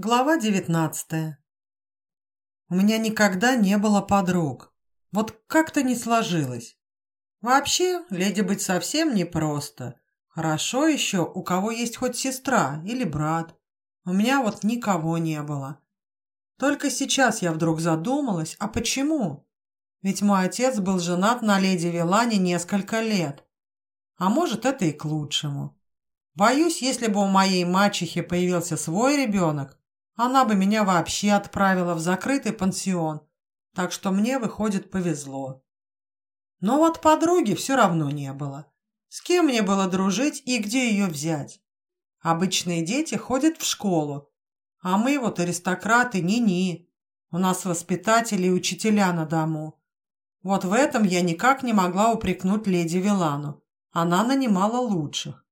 Глава девятнадцатая. У меня никогда не было подруг. Вот как-то не сложилось. Вообще, леди быть совсем непросто. Хорошо еще, у кого есть хоть сестра или брат. У меня вот никого не было. Только сейчас я вдруг задумалась, а почему? Ведь мой отец был женат на леди Вилане несколько лет. А может, это и к лучшему. Боюсь, если бы у моей мачехи появился свой ребенок, она бы меня вообще отправила в закрытый пансион, так что мне, выходит, повезло. Но вот подруги все равно не было. С кем мне было дружить и где ее взять? Обычные дети ходят в школу, а мы вот аристократы ни-ни. У нас воспитатели и учителя на дому. Вот в этом я никак не могла упрекнуть леди Вилану. Она нанимала лучших.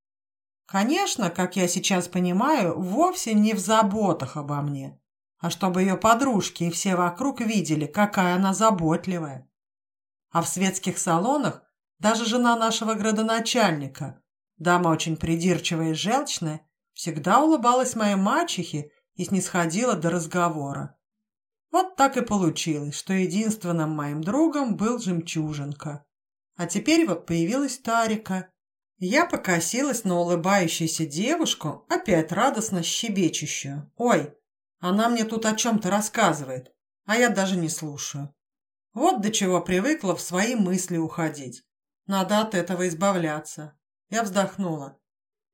Конечно, как я сейчас понимаю, вовсе не в заботах обо мне, а чтобы ее подружки и все вокруг видели, какая она заботливая. А в светских салонах даже жена нашего градоначальника, дама очень придирчивая и желчная, всегда улыбалась моей мачехе и снисходила до разговора. Вот так и получилось, что единственным моим другом был жемчужинка. А теперь вот появилась Тарика, я покосилась на улыбающуюся девушку, опять радостно щебечущую. «Ой, она мне тут о чем-то рассказывает, а я даже не слушаю. Вот до чего привыкла в свои мысли уходить. Надо от этого избавляться». Я вздохнула.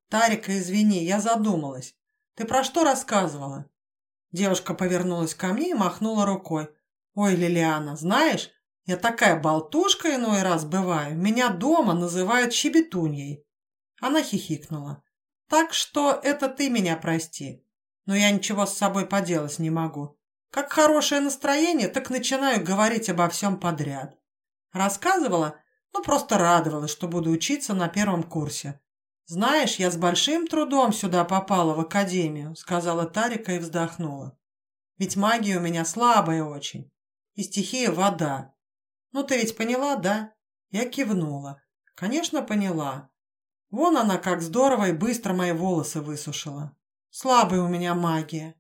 «Тарика, извини, я задумалась. Ты про что рассказывала?» Девушка повернулась ко мне и махнула рукой. «Ой, Лилиана, знаешь, я такая болтушка иной раз бываю. Меня дома называют щебетуньей. Она хихикнула. Так что это ты меня прости. Но я ничего с собой поделать не могу. Как хорошее настроение, так начинаю говорить обо всем подряд. Рассказывала, ну просто радовалась, что буду учиться на первом курсе. «Знаешь, я с большим трудом сюда попала, в академию», сказала Тарика и вздохнула. «Ведь магия у меня слабая очень, и стихия вода. «Ну ты ведь поняла, да?» Я кивнула. «Конечно, поняла. Вон она как здорово и быстро мои волосы высушила. Слабая у меня магия».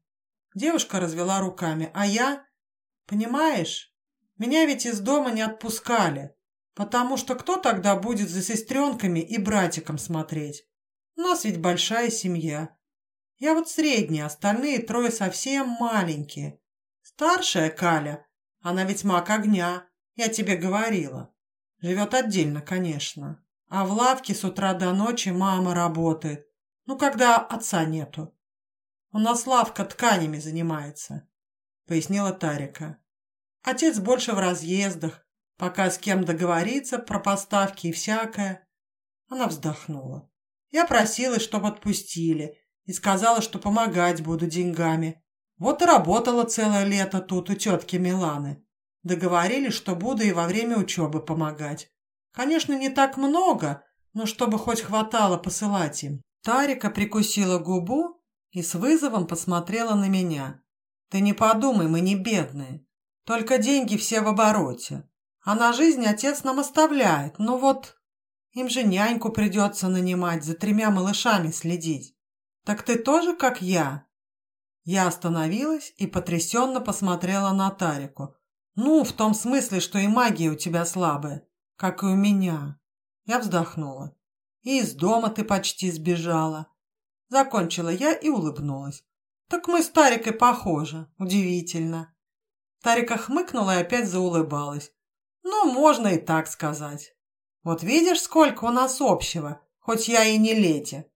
Девушка развела руками. «А я? Понимаешь, меня ведь из дома не отпускали, потому что кто тогда будет за сестренками и братиком смотреть? У нас ведь большая семья. Я вот средняя, остальные трое совсем маленькие. Старшая Каля, она ведь маг огня, я тебе говорила. Живет отдельно, конечно. А в лавке с утра до ночи мама работает. Ну, когда отца нету. У нас лавка тканями занимается, пояснила Тарика. Отец больше в разъездах, пока с кем договориться про поставки и всякое. Она вздохнула. Я просила, чтобы отпустили, и сказала, что помогать буду деньгами. Вот и работала целое лето тут у тетки Миланы. Договорились, что буду и во время учебы помогать. Конечно, не так много, но чтобы хоть хватало посылать им. Тарика прикусила губу и с вызовом посмотрела на меня. «Ты не подумай, мы не бедные. Только деньги все в обороте. А на жизнь отец нам оставляет. Ну вот, им же няньку придется нанимать, за тремя малышами следить. Так ты тоже как я?» Я остановилась и потрясенно посмотрела на Тарику. «Ну, в том смысле, что и магия у тебя слабая, как и у меня». Я вздохнула. «И из дома ты почти сбежала». Закончила я и улыбнулась. «Так мы с Тарикой похожи. Удивительно». Тарика хмыкнула и опять заулыбалась. «Ну, можно и так сказать. Вот видишь, сколько у нас общего, хоть я и не леди».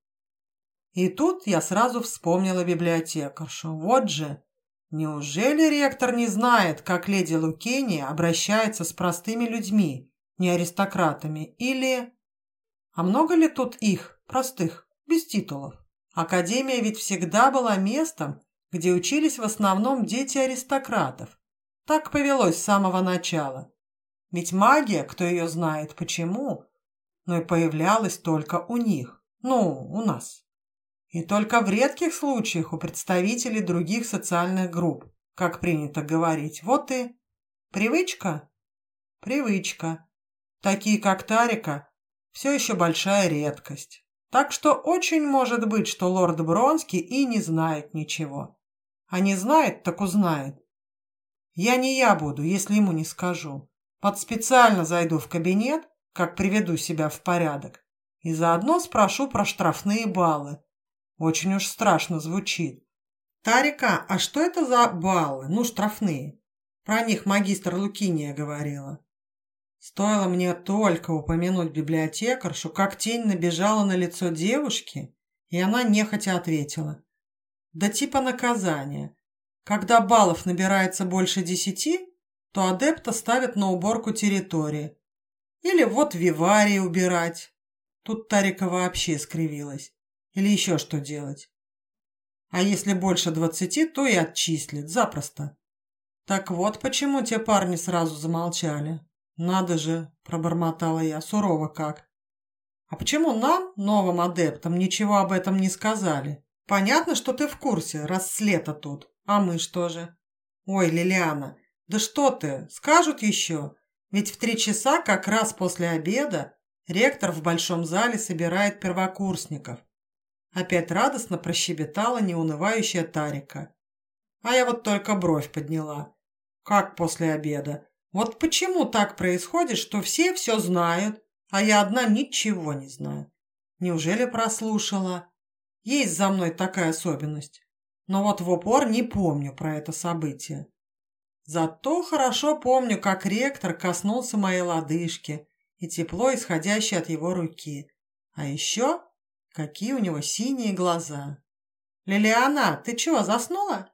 И тут я сразу вспомнила библиотекаршу. Вот же, Неужели ректор не знает, как леди Лукения обращается с простыми людьми, не аристократами, или... А много ли тут их, простых, без титулов? Академия ведь всегда была местом, где учились в основном дети аристократов. Так повелось с самого начала. Ведь магия, кто ее знает почему, но и появлялась только у них, ну, у нас. И только в редких случаях у представителей других социальных групп, как принято говорить. Вот и привычка. Привычка. Такие, как Тарика, все еще большая редкость. Так что очень может быть, что лорд Бронский и не знает ничего. А не знает, так узнает. Я не я буду, если ему не скажу. Под специально зайду в кабинет, как приведу себя в порядок, и заодно спрошу про штрафные баллы. Очень уж страшно звучит. Тарика, а что это за баллы? Ну, штрафные. Про них магистр Лукиния говорила. Стоило мне только упомянуть библиотекаршу, как тень набежала на лицо девушки, и она нехотя ответила. Да типа наказания. Когда баллов набирается больше десяти, то адепта ставят на уборку территории. Или вот виварии убирать. Тут Тарика вообще скривилась. Или еще что делать. А если больше двадцати, то и отчислят. Запросто. Так вот, почему те парни сразу замолчали. Надо же, пробормотала я, сурово как. А почему нам, новым адептам, ничего об этом не сказали? Понятно, что ты в курсе, раз слета тут. А мы что же? Ой, Лилиана, да что ты, скажут еще. Ведь в три часа, как раз после обеда, ректор в большом зале собирает первокурсников. Опять радостно прощебетала неунывающая Тарика. А я вот только бровь подняла. Как после обеда? Вот почему так происходит, что все все знают, а я одна ничего не знаю? Неужели прослушала? Есть за мной такая особенность. Но вот в упор не помню про это событие. Зато хорошо помню, как ректор коснулся моей лодыжки и тепло, исходящее от его руки. А еще Какие у него синие глаза. «Лилиана, ты чего, заснула?»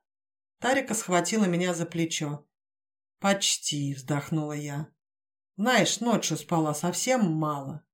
Тарика схватила меня за плечо. «Почти», — вздохнула я. «Знаешь, ночью спала совсем мало».